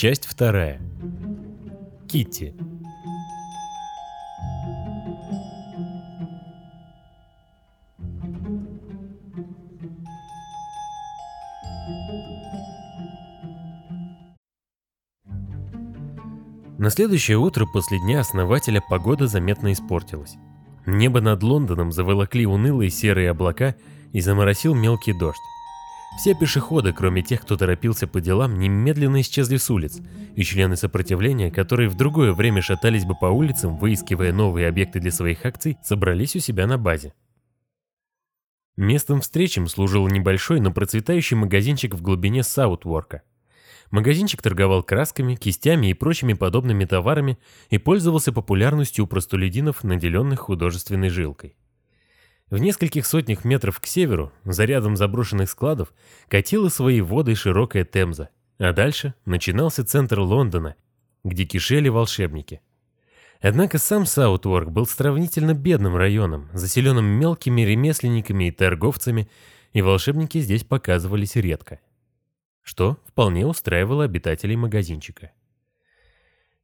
Часть вторая. Китти. На следующее утро после дня основателя погода заметно испортилась. Небо над Лондоном заволокли унылые серые облака и заморосил мелкий дождь. Все пешеходы, кроме тех, кто торопился по делам, немедленно исчезли с улиц, и члены сопротивления, которые в другое время шатались бы по улицам, выискивая новые объекты для своих акций, собрались у себя на базе. Местом встречам служил небольшой, но процветающий магазинчик в глубине Саутворка. Магазинчик торговал красками, кистями и прочими подобными товарами и пользовался популярностью у простолюдинов, наделенных художественной жилкой. В нескольких сотнях метров к северу, за рядом заброшенных складов, катила свои воды широкая Темза, а дальше начинался центр Лондона, где кишели волшебники. Однако сам Саутворк был сравнительно бедным районом, заселенным мелкими ремесленниками и торговцами, и волшебники здесь показывались редко что вполне устраивало обитателей магазинчика.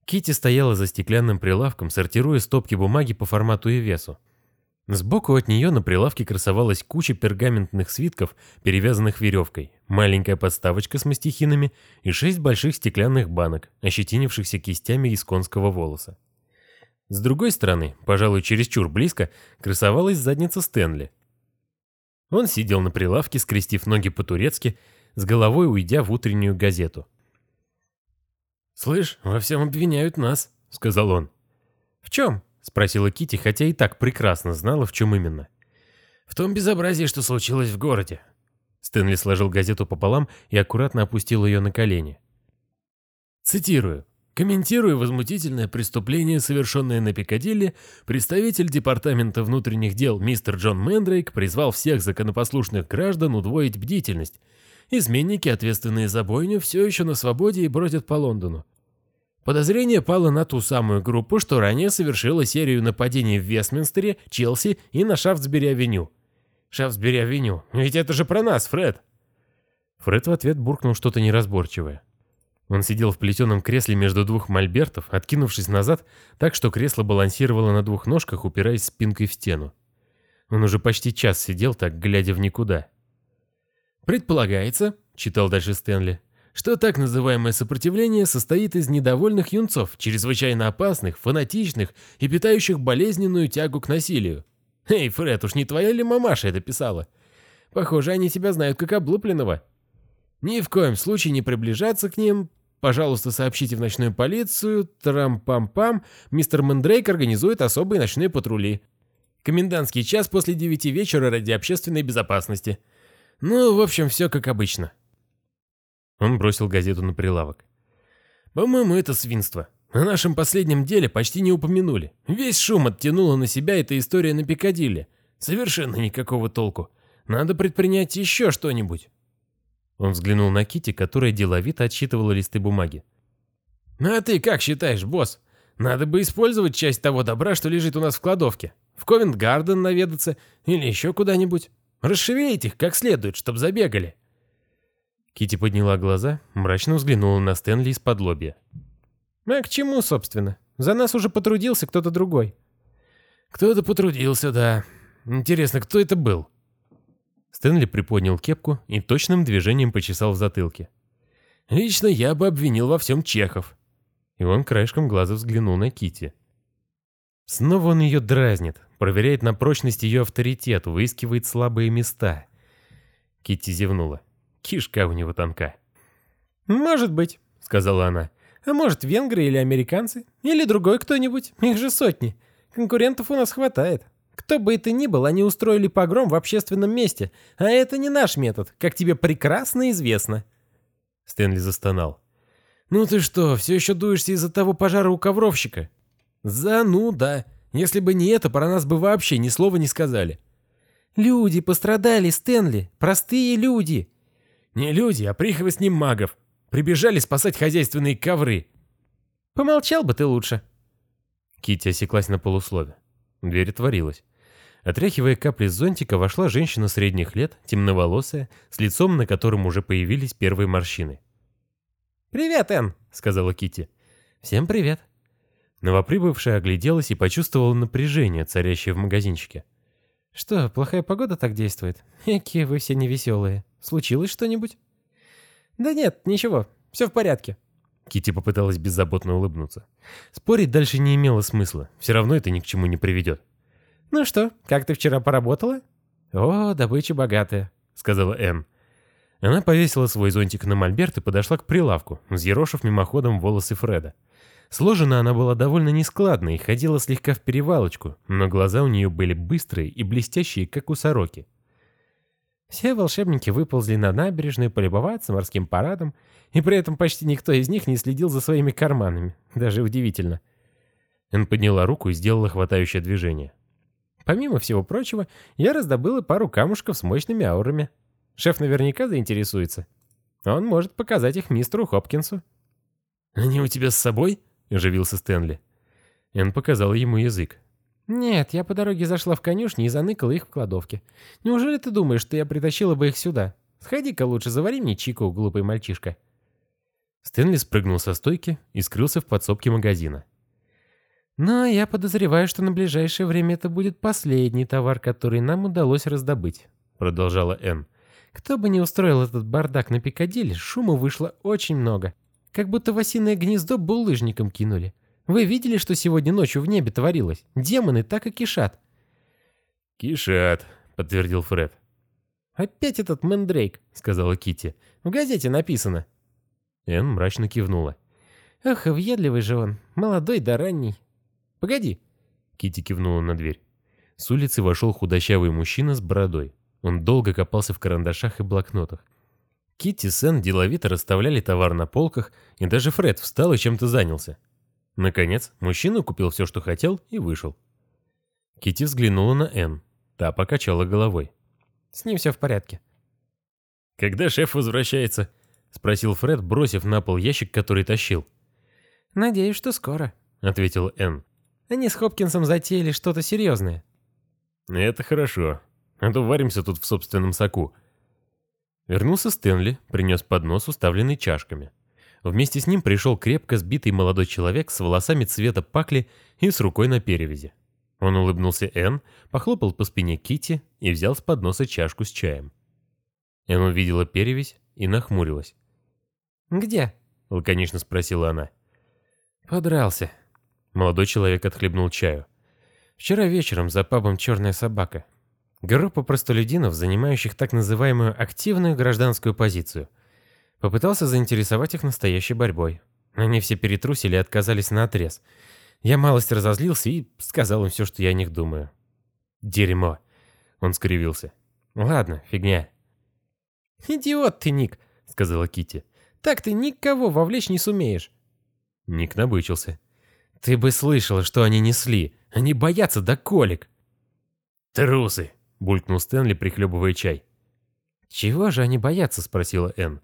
Кити стояла за стеклянным прилавком, сортируя стопки бумаги по формату и весу. Сбоку от нее на прилавке красовалась куча пергаментных свитков, перевязанных веревкой, маленькая подставочка с мастихинами и шесть больших стеклянных банок, ощетинившихся кистями из конского волоса. С другой стороны, пожалуй, чересчур близко, красовалась задница Стэнли. Он сидел на прилавке, скрестив ноги по-турецки с головой уйдя в утреннюю газету. «Слышь, во всем обвиняют нас», — сказал он. «В чем?» — спросила Кити, хотя и так прекрасно знала, в чем именно. «В том безобразии, что случилось в городе». Стэнли сложил газету пополам и аккуратно опустил ее на колени. Цитирую. Комментируя возмутительное преступление, совершенное на Пикадилли, представитель Департамента внутренних дел мистер Джон Мэндрейк призвал всех законопослушных граждан удвоить бдительность Изменники, ответственные за бойню, все еще на свободе и бродят по Лондону. Подозрение пало на ту самую группу, что ранее совершила серию нападений в Вестминстере, Челси и на Шафтсбери-авеню. Шафтсбери-авеню, ведь это же про нас, Фред. Фред в ответ буркнул что-то неразборчивое. Он сидел в плетеном кресле между двух мольбертов, откинувшись назад, так что кресло балансировало на двух ножках, упираясь спинкой в стену. Он уже почти час сидел так, глядя в никуда. Предполагается, читал дальше Стэнли, что так называемое сопротивление состоит из недовольных юнцов, чрезвычайно опасных, фанатичных и питающих болезненную тягу к насилию. Эй, Фред, уж не твоя ли мамаша это писала? Похоже, они тебя знают как облупленного. Ни в коем случае не приближаться к ним. Пожалуйста, сообщите в ночную полицию. Трам-пам-пам. Мистер Мэндрейк организует особые ночные патрули. Комендантский час после девяти вечера ради общественной безопасности. Ну, в общем, все как обычно. Он бросил газету на прилавок. По-моему, это свинство. О нашем последнем деле почти не упомянули. Весь шум оттянула на себя эта история на Пикадилли. Совершенно никакого толку. Надо предпринять еще что-нибудь. Он взглянул на Кити, которая деловито отсчитывала листы бумаги. «А ты как считаешь, босс? Надо бы использовать часть того добра, что лежит у нас в кладовке. В Ковент-Гарден наведаться или еще куда-нибудь. Расшевелить их как следует, чтоб забегали. Кити подняла глаза, мрачно взглянула на Стэнли из-под лобья. «А к чему, собственно? За нас уже потрудился кто-то другой». «Кто-то потрудился, да. Интересно, кто это был?» Стэнли приподнял кепку и точным движением почесал в затылке. «Лично я бы обвинил во всем чехов». И он краешком глаза взглянул на Кити. Снова он ее дразнит, проверяет на прочность ее авторитет, выискивает слабые места. Китти зевнула. Кишка у него тонка. «Может быть», — сказала она. «А может, венгры или американцы? Или другой кто-нибудь? Их же сотни. Конкурентов у нас хватает. Кто бы это ни был, они устроили погром в общественном месте. А это не наш метод, как тебе прекрасно известно». Стэнли застонал. «Ну ты что, все еще дуешься из-за того пожара у ковровщика?» «Зануда! Если бы не это, про нас бы вообще ни слова не сказали». «Люди пострадали, Стэнли! Простые люди!» «Не люди, а прихвостни магов. Прибежали спасать хозяйственные ковры». «Помолчал бы ты лучше». Китти осеклась на полуслове. Дверь отворилась. Отряхивая капли с зонтика, вошла женщина средних лет, темноволосая, с лицом, на котором уже появились первые морщины. «Привет, Энн», — сказала Кити. «Всем привет». Новоприбывшая огляделась и почувствовала напряжение, царящее в магазинчике. «Что, плохая погода так действует? Какие вы все невеселые. Случилось что-нибудь?» «Да нет, ничего, все в порядке». Кити попыталась беззаботно улыбнуться. Спорить дальше не имело смысла, все равно это ни к чему не приведет. «Ну что, как ты вчера поработала?» «О, добыча богатая», — сказала Энн. Она повесила свой зонтик на мольберт и подошла к прилавку, взъерошив мимоходом волосы Фреда. Сложена она была довольно нескладно и ходила слегка в перевалочку, но глаза у нее были быстрые и блестящие, как у сороки. Все волшебники выползли на набережную полюбоваться морским парадом, и при этом почти никто из них не следил за своими карманами. Даже удивительно. Эн подняла руку и сделала хватающее движение. Помимо всего прочего, я раздобыла пару камушков с мощными аурами. Шеф наверняка заинтересуется. Он может показать их мистеру Хопкинсу. «Они у тебя с собой?» — оживился Стэнли. Эн показал ему язык. «Нет, я по дороге зашла в конюшню и заныкала их в кладовке. Неужели ты думаешь, что я притащила бы их сюда? Сходи-ка лучше, завари мне чику, глупый мальчишка». Стэнли спрыгнул со стойки и скрылся в подсобке магазина. «Но я подозреваю, что на ближайшее время это будет последний товар, который нам удалось раздобыть», — продолжала Энн. «Кто бы ни устроил этот бардак на Пикадилли, шума вышло очень много. Как будто в осиное гнездо булыжником кинули. Вы видели, что сегодня ночью в небе творилось? Демоны так и кишат». «Кишат», — подтвердил Фред. «Опять этот Мэндрейк», — сказала Кити. «В газете написано». Энн мрачно кивнула. «Ах, въедливый же он, молодой да ранний. Погоди». Кити кивнула на дверь. С улицы вошел худощавый мужчина с бородой. Он долго копался в карандашах и блокнотах. Кити с Энн деловито расставляли товар на полках, и даже Фред встал и чем-то занялся. Наконец, мужчина купил все, что хотел, и вышел. Кити взглянула на Энн. Та покачала головой. «С ним все в порядке». «Когда шеф возвращается?» — спросил Фред, бросив на пол ящик, который тащил. «Надеюсь, что скоро», — ответила Энн. «Они с Хопкинсом затеяли что-то серьезное». «Это хорошо. А то варимся тут в собственном соку». Вернулся Стэнли, принес поднос, уставленный чашками. Вместе с ним пришел крепко сбитый молодой человек с волосами цвета пакли и с рукой на перевязи. Он улыбнулся Энн, похлопал по спине Кити и взял с подноса чашку с чаем. Энн увидела перевязь и нахмурилась. «Где?» — лаконично спросила она. «Подрался». Молодой человек отхлебнул чаю. «Вчера вечером за пабом «Черная собака». Группа простолюдинов, занимающих так называемую активную гражданскую позицию — Попытался заинтересовать их настоящей борьбой. Они все перетрусили и отказались на отрез. Я малость разозлился и сказал им все, что я о них думаю. «Дерьмо!» Он скривился. «Ладно, фигня». «Идиот ты, Ник!» — сказала Кити. «Так ты никого вовлечь не сумеешь». Ник набычился. «Ты бы слышала, что они несли. Они боятся до колик». «Трусы!» — булькнул Стэнли, прихлебывая чай. «Чего же они боятся?» — спросила Энн.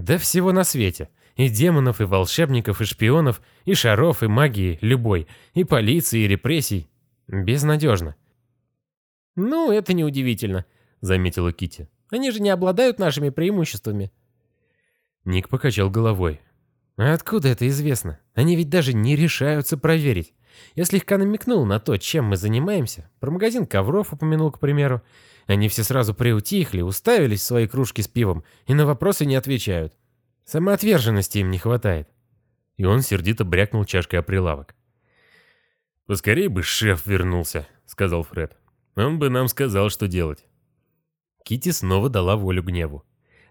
Да всего на свете. И демонов, и волшебников, и шпионов, и шаров, и магии, любой, и полиции, и репрессий. Безнадежно. «Ну, это неудивительно», — заметила Кити. «Они же не обладают нашими преимуществами». Ник покачал головой. «А откуда это известно? Они ведь даже не решаются проверить. Я слегка намекнул на то, чем мы занимаемся. Про магазин ковров упомянул, к примеру. Они все сразу приутихли, уставились в свои кружки с пивом и на вопросы не отвечают. Самоотверженности им не хватает. И он сердито брякнул чашкой о прилавок. «Поскорей бы шеф вернулся», — сказал Фред. «Он бы нам сказал, что делать». Кити снова дала волю гневу.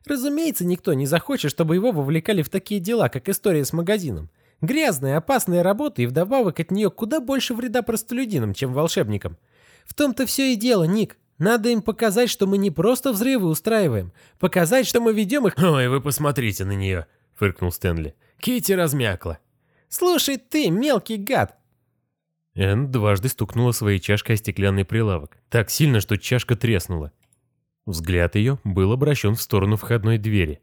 «Разумеется, никто не захочет, чтобы его вовлекали в такие дела, как история с магазином. Грязная, опасная работа, и вдобавок от нее куда больше вреда простолюдинам, чем волшебникам. В том-то все и дело, Ник. Надо им показать, что мы не просто взрывы устраиваем. Показать, что мы ведем их... «Ой, вы посмотрите на нее!» — фыркнул Стэнли. Кити размякла. «Слушай ты, мелкий гад!» Энн дважды стукнула своей чашкой о стеклянный прилавок. Так сильно, что чашка треснула. Взгляд ее был обращен в сторону входной двери.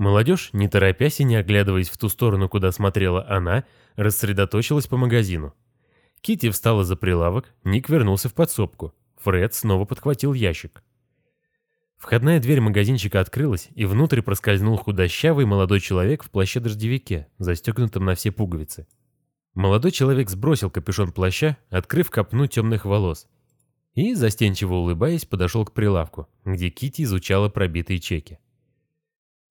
Молодежь, не торопясь и не оглядываясь в ту сторону, куда смотрела она, рассредоточилась по магазину. Кити встала за прилавок, Ник вернулся в подсобку. Фред снова подхватил ящик. Входная дверь магазинчика открылась, и внутрь проскользнул худощавый молодой человек в плаще-дождевике, застегнутом на все пуговицы. Молодой человек сбросил капюшон плаща, открыв копну темных волос, и, застенчиво улыбаясь, подошел к прилавку, где Кити изучала пробитые чеки.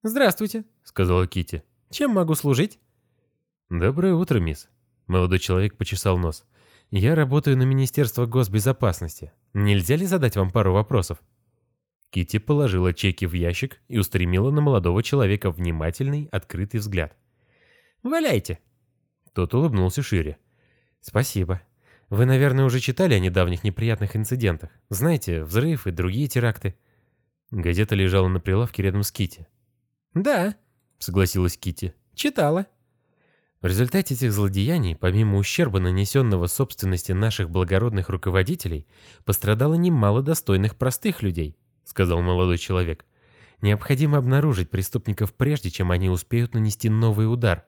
«Здравствуйте», — сказала Кити. «Чем могу служить?» «Доброе утро, мисс». Молодой человек почесал нос. «Я работаю на Министерство госбезопасности. Нельзя ли задать вам пару вопросов?» Кити положила чеки в ящик и устремила на молодого человека внимательный, открытый взгляд. «Валяйте!» Тот улыбнулся шире. «Спасибо. Вы, наверное, уже читали о недавних неприятных инцидентах. Знаете, взрыв и другие теракты». Газета лежала на прилавке рядом с Кити. «Да», — согласилась Кити. «Читала». В результате этих злодеяний, помимо ущерба, нанесенного собственности наших благородных руководителей, пострадало немало достойных простых людей сказал молодой человек. Необходимо обнаружить преступников прежде, чем они успеют нанести новый удар.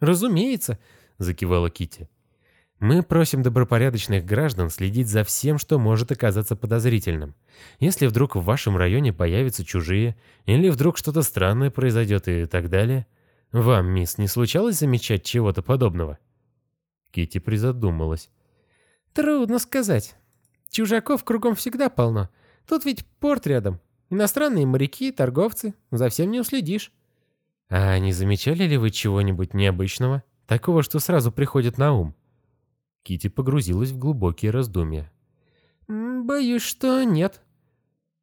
Разумеется, закивала Кити. Мы просим добропорядочных граждан следить за всем, что может оказаться подозрительным. Если вдруг в вашем районе появятся чужие, или вдруг что-то странное произойдет и так далее, вам, мисс, не случалось замечать чего-то подобного? Кити призадумалась. Трудно сказать. Чужаков кругом всегда полно. Тут ведь порт рядом. Иностранные моряки, торговцы. За всем не уследишь. А не замечали ли вы чего-нибудь необычного? Такого, что сразу приходит на ум? Кити погрузилась в глубокие раздумья. «Боюсь, что нет».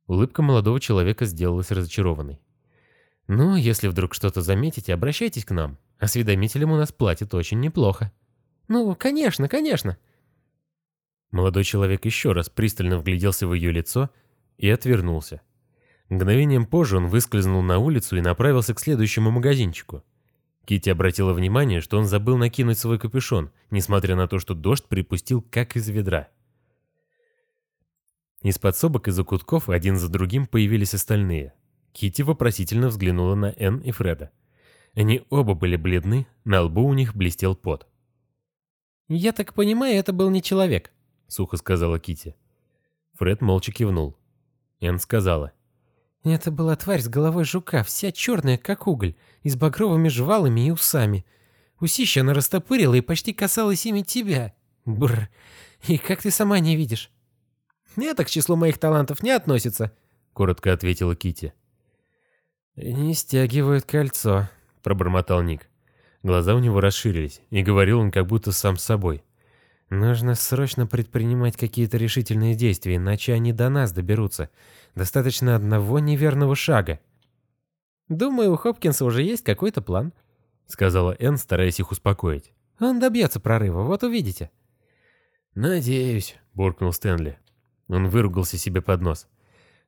Улыбка молодого человека сделалась разочарованной. «Ну, если вдруг что-то заметите, обращайтесь к нам. Осведомителям у нас платят очень неплохо». «Ну, конечно, конечно». Молодой человек еще раз пристально вгляделся в ее лицо и отвернулся. Мгновением позже он выскользнул на улицу и направился к следующему магазинчику. Кити обратила внимание, что он забыл накинуть свой капюшон, несмотря на то, что дождь припустил как из ведра. Из подсобок и закутков один за другим появились остальные. Кити вопросительно взглянула на Энн и Фреда. Они оба были бледны, на лбу у них блестел пот. «Я так понимаю, это был не человек», — сухо сказала Кити. Фред молча кивнул. Энн сказала. «Это была тварь с головой жука, вся черная, как уголь, и с багровыми жвалами и усами. Усища она растопырила и почти касалась ими тебя. Бррр. И как ты сама не видишь?» «Это к числу моих талантов не относится», — коротко ответила Кити. «Не стягивают кольцо», — пробормотал Ник. Глаза у него расширились, и говорил он как будто сам с собой. Нужно срочно предпринимать какие-то решительные действия, иначе они до нас доберутся. Достаточно одного неверного шага. «Думаю, у Хопкинса уже есть какой-то план», — сказала Энн, стараясь их успокоить. «Он добьется прорыва, вот увидите». «Надеюсь», — буркнул Стэнли. Он выругался себе под нос.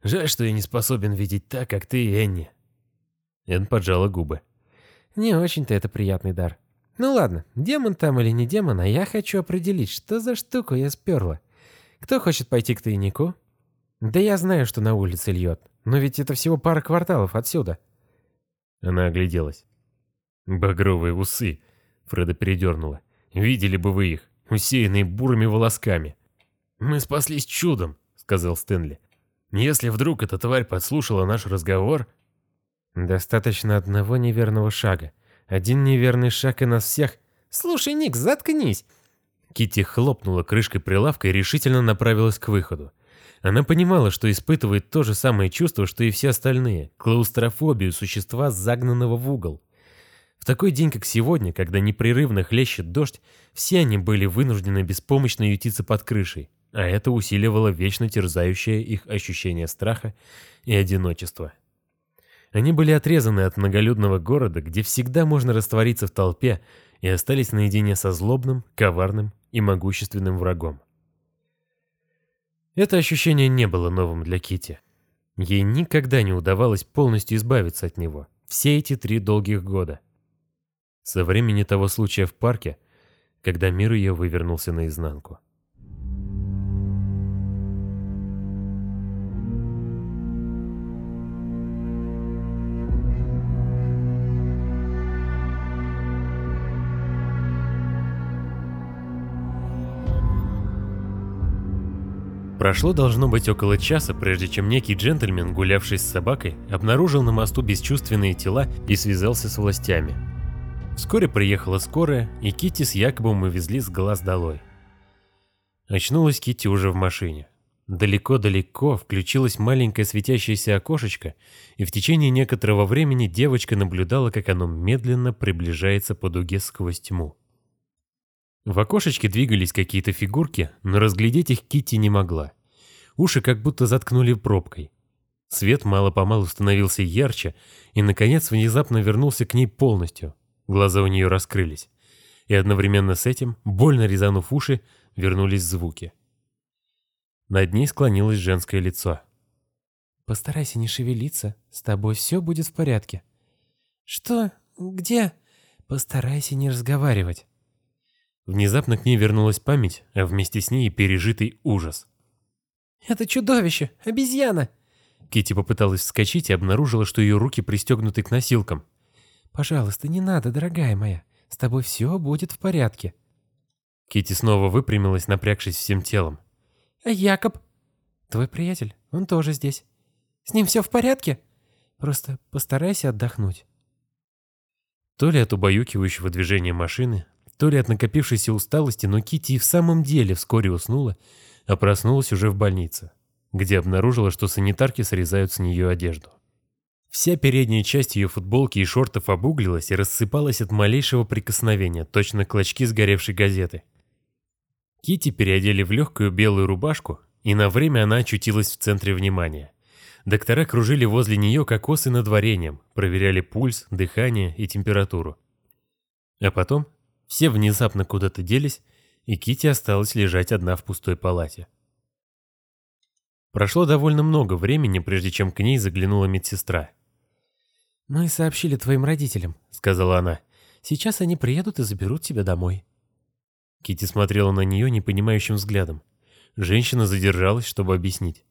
«Жаль, что я не способен видеть так, как ты Энни». Энн поджала губы. «Не очень-то это приятный дар. Ну ладно, демон там или не демон, а я хочу определить, что за штуку я сперла. Кто хочет пойти к тайнику? Да я знаю, что на улице льет, но ведь это всего пара кварталов отсюда. Она огляделась. Багровые усы. Фреда передернула. Видели бы вы их, усеянные бурыми волосками. «Мы спаслись чудом», — сказал Стэнли. «Если вдруг эта тварь подслушала наш разговор...» «Достаточно одного неверного шага. Один неверный шаг и нас всех... Слушай, Ник, заткнись!» Кити хлопнула крышкой прилавка и решительно направилась к выходу. Она понимала, что испытывает то же самое чувство, что и все остальные – клаустрофобию существа, загнанного в угол. В такой день, как сегодня, когда непрерывно хлещет дождь, все они были вынуждены беспомощно ютиться под крышей, а это усиливало вечно терзающее их ощущение страха и одиночества. Они были отрезаны от многолюдного города, где всегда можно раствориться в толпе, и остались наедине со злобным, коварным и могущественным врагом. Это ощущение не было новым для Кити. Ей никогда не удавалось полностью избавиться от него, все эти три долгих года. Со времени того случая в парке, когда мир ее вывернулся наизнанку. Прошло должно быть около часа, прежде чем некий джентльмен, гулявший с собакой, обнаружил на мосту бесчувственные тела и связался с властями. Вскоре приехала скорая, и Кити с Якобом увезли с глаз долой. Очнулась Кити уже в машине. Далеко-далеко включилось маленькое светящееся окошечко, и в течение некоторого времени девочка наблюдала, как оно медленно приближается по дуге сквозь тьму. В окошечке двигались какие-то фигурки, но разглядеть их Кити не могла. Уши как будто заткнули пробкой. Свет мало-помалу становился ярче, и, наконец, внезапно вернулся к ней полностью. Глаза у нее раскрылись. И одновременно с этим, больно резанув уши, вернулись звуки. Над ней склонилось женское лицо. «Постарайся не шевелиться, с тобой все будет в порядке». «Что? Где?» «Постарайся не разговаривать». Внезапно к ней вернулась память, а вместе с ней и пережитый ужас. «Это чудовище! Обезьяна!» Кити попыталась вскочить и обнаружила, что ее руки пристегнуты к носилкам. «Пожалуйста, не надо, дорогая моя. С тобой все будет в порядке». Кити снова выпрямилась, напрягшись всем телом. «А Якоб?» «Твой приятель, он тоже здесь. С ним все в порядке? Просто постарайся отдохнуть». То ли от убаюкивающего движения машины, то ли от накопившейся усталости, но Кити в самом деле вскоре уснула, а проснулась уже в больнице, где обнаружила, что санитарки срезают с нее одежду. Вся передняя часть ее футболки и шортов обуглилась и рассыпалась от малейшего прикосновения, точно клочки сгоревшей газеты. Кити переодели в легкую белую рубашку, и на время она очутилась в центре внимания. Доктора кружили возле нее как осы над вареньем, проверяли пульс, дыхание и температуру. А потом все внезапно куда-то делись, и Кити осталась лежать одна в пустой палате. Прошло довольно много времени, прежде чем к ней заглянула медсестра. «Мы сообщили твоим родителям», — сказала она. «Сейчас они приедут и заберут тебя домой». Кити смотрела на нее непонимающим взглядом. Женщина задержалась, чтобы объяснить.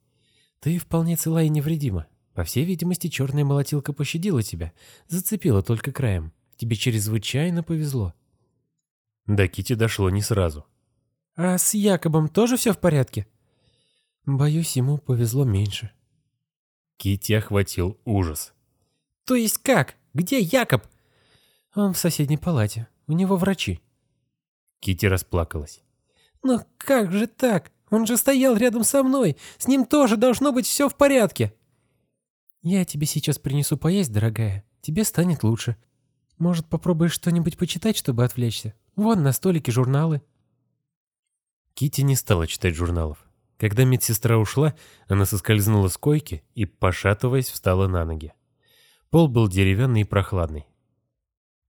«Ты вполне цела и невредима. По всей видимости, черная молотилка пощадила тебя, зацепила только краем. Тебе чрезвычайно повезло». До Кити дошло не сразу. «А с Якобом тоже все в порядке?» «Боюсь, ему повезло меньше». Кити охватил ужас. «То есть как? Где Якоб?» «Он в соседней палате. У него врачи». Кити расплакалась. «Но как же так? Он же стоял рядом со мной. С ним тоже должно быть все в порядке». «Я тебе сейчас принесу поесть, дорогая. Тебе станет лучше. Может, попробуешь что-нибудь почитать, чтобы отвлечься? Вон на столике журналы». Кити не стала читать журналов. Когда медсестра ушла, она соскользнула с койки и, пошатываясь, встала на ноги. Пол был деревянный и прохладный.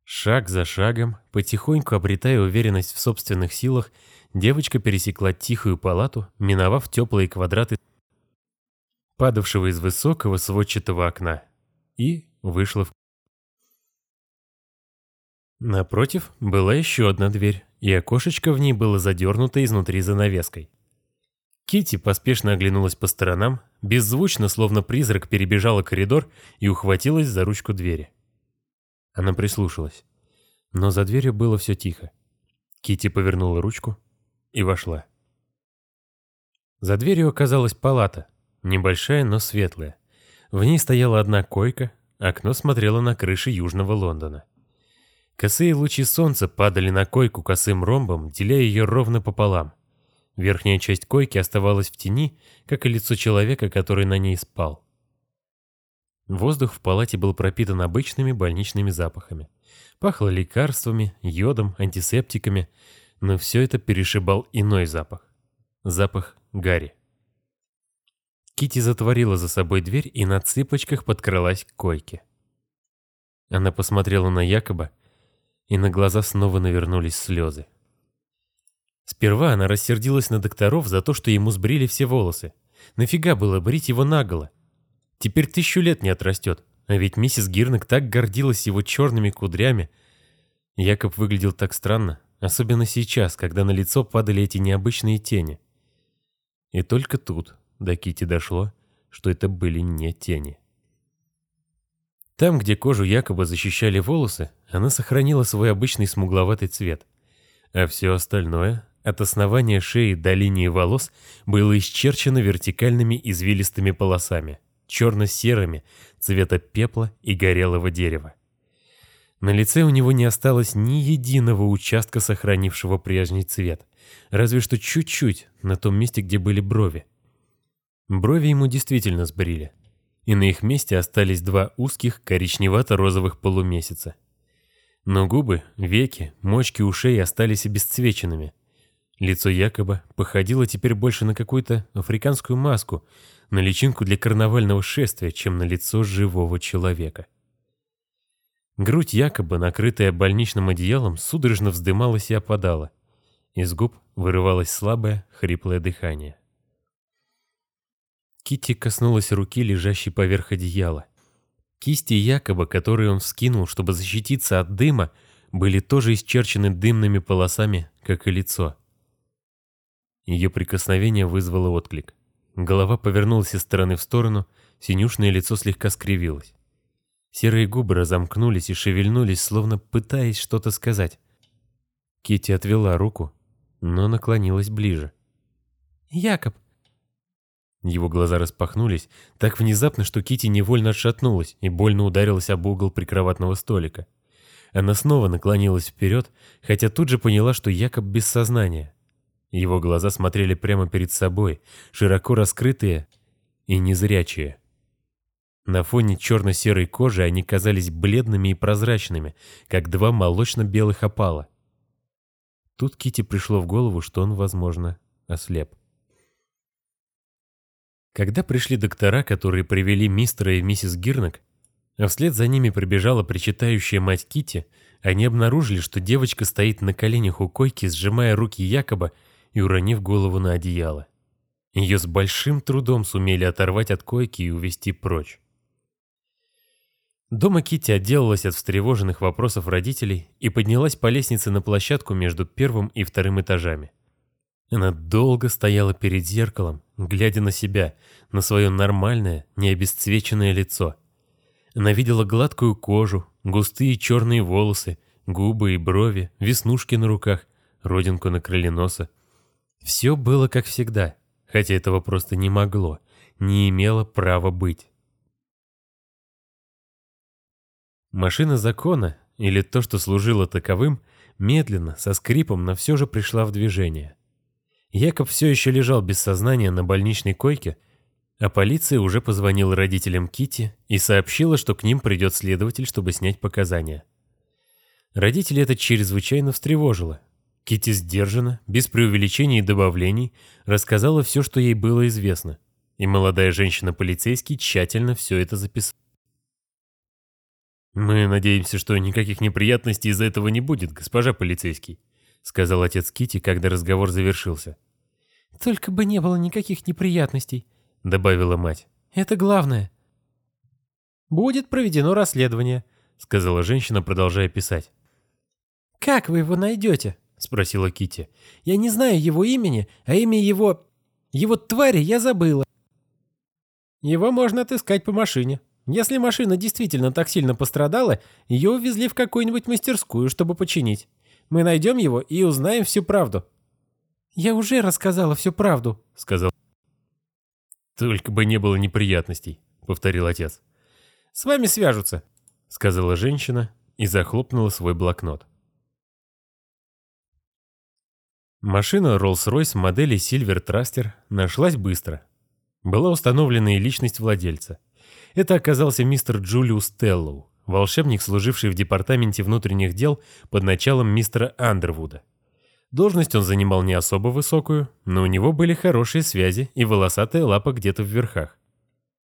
Шаг за шагом, потихоньку обретая уверенность в собственных силах, девочка пересекла тихую палату, миновав теплые квадраты падавшего из высокого сводчатого окна, и вышла в Напротив была еще одна дверь, и окошечко в ней было задернуто изнутри занавеской. Кити поспешно оглянулась по сторонам, беззвучно, словно призрак, перебежала коридор и ухватилась за ручку двери. Она прислушалась. Но за дверью было все тихо. Кити повернула ручку и вошла. За дверью оказалась палата, небольшая, но светлая. В ней стояла одна койка, окно смотрело на крыши Южного Лондона. Косые лучи солнца падали на койку косым ромбом, деля ее ровно пополам. Верхняя часть койки оставалась в тени, как и лицо человека, который на ней спал. Воздух в палате был пропитан обычными больничными запахами. Пахло лекарствами, йодом, антисептиками, но все это перешибал иной запах. Запах гари. Кити затворила за собой дверь и на цыпочках подкралась к койке. Она посмотрела на Якоба, и на глаза снова навернулись слезы. Сперва она рассердилась на докторов за то, что ему сбрили все волосы. Нафига было брить его наголо? Теперь тысячу лет не отрастет, а ведь миссис Гирнек так гордилась его черными кудрями. Якоб выглядел так странно, особенно сейчас, когда на лицо падали эти необычные тени. И только тут до Кити дошло, что это были не тени. Там, где кожу якобы защищали волосы, она сохранила свой обычный смугловатый цвет, а все остальное от основания шеи до линии волос было исчерчено вертикальными извилистыми полосами, черно-серыми, цвета пепла и горелого дерева. На лице у него не осталось ни единого участка, сохранившего прежний цвет, разве что чуть-чуть на том месте, где были брови. Брови ему действительно сбрили, и на их месте остались два узких коричневато-розовых полумесяца. Но губы, веки, мочки ушей остались обесцвеченными. Лицо якобы походило теперь больше на какую-то африканскую маску, на личинку для карнавального шествия, чем на лицо живого человека. Грудь якобы, накрытая больничным одеялом, судорожно вздымалась и опадала. Из губ вырывалось слабое, хриплое дыхание. Китти коснулась руки, лежащей поверх одеяла. Кисти якобы, которые он вскинул, чтобы защититься от дыма, были тоже исчерчены дымными полосами, как и лицо. Ее прикосновение вызвало отклик. Голова повернулась из стороны в сторону, синюшное лицо слегка скривилось. Серые губы разомкнулись и шевельнулись, словно пытаясь что-то сказать. Кити отвела руку, но наклонилась ближе. «Якоб!» Его глаза распахнулись так внезапно, что Кити невольно отшатнулась и больно ударилась об угол прикроватного столика. Она снова наклонилась вперед, хотя тут же поняла, что Якоб без сознания. Его глаза смотрели прямо перед собой, широко раскрытые и незрячие. На фоне черно-серой кожи они казались бледными и прозрачными, как два молочно-белых опала. Тут Кити пришло в голову, что он, возможно, ослеп. Когда пришли доктора, которые привели мистера и миссис Гирнак, а вслед за ними прибежала причитающая мать Кити, они обнаружили, что девочка стоит на коленях у койки, сжимая руки якобы и уронив голову на одеяло. Ее с большим трудом сумели оторвать от койки и увести прочь. Дома Кити отделалась от встревоженных вопросов родителей и поднялась по лестнице на площадку между первым и вторым этажами. Она долго стояла перед зеркалом, глядя на себя, на свое нормальное, необесцвеченное лицо. Она видела гладкую кожу, густые черные волосы, губы и брови, веснушки на руках, родинку на крыле носа. Все было как всегда, хотя этого просто не могло, не имело права быть. Машина закона, или то, что служило таковым, медленно, со скрипом, но все же пришла в движение. Якоб все еще лежал без сознания на больничной койке, а полиция уже позвонила родителям Кити и сообщила, что к ним придет следователь, чтобы снять показания. Родители это чрезвычайно встревожило. Кити сдержанно, без преувеличений и добавлений, рассказала все, что ей было известно, и молодая женщина-полицейский тщательно все это записала. «Мы надеемся, что никаких неприятностей из-за этого не будет, госпожа полицейский», сказал отец Кити, когда разговор завершился. «Только бы не было никаких неприятностей», добавила мать. «Это главное». «Будет проведено расследование», сказала женщина, продолжая писать. «Как вы его найдете?» спросила Кити. «Я не знаю его имени, а имя его... его твари я забыла». «Его можно отыскать по машине», если машина действительно так сильно пострадала, ее увезли в какую-нибудь мастерскую, чтобы починить. Мы найдем его и узнаем всю правду». «Я уже рассказала всю правду», — сказал. «Только бы не было неприятностей», — повторил отец. «С вами свяжутся», — сказала женщина и захлопнула свой блокнот. Машина Rolls-Royce модели Silver Truster нашлась быстро. Была установлена и личность владельца — это оказался мистер Джулиус Теллоу, волшебник, служивший в департаменте внутренних дел под началом мистера Андервуда. Должность он занимал не особо высокую, но у него были хорошие связи и волосатая лапа где-то в верхах.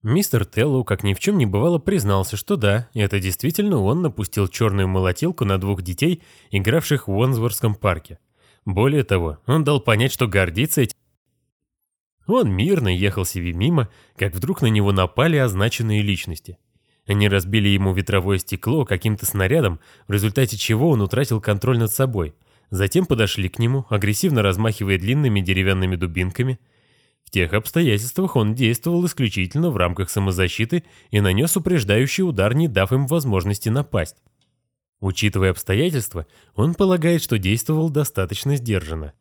Мистер Теллоу, как ни в чем не бывало, признался, что да, это действительно он напустил черную молотилку на двух детей, игравших в Уонсворском парке. Более того, он дал понять, что гордится этим он мирно ехал себе мимо, как вдруг на него напали означенные личности. Они разбили ему ветровое стекло каким-то снарядом, в результате чего он утратил контроль над собой. Затем подошли к нему, агрессивно размахивая длинными деревянными дубинками. В тех обстоятельствах он действовал исключительно в рамках самозащиты и нанес упреждающий удар, не дав им возможности напасть. Учитывая обстоятельства, он полагает, что действовал достаточно сдержанно.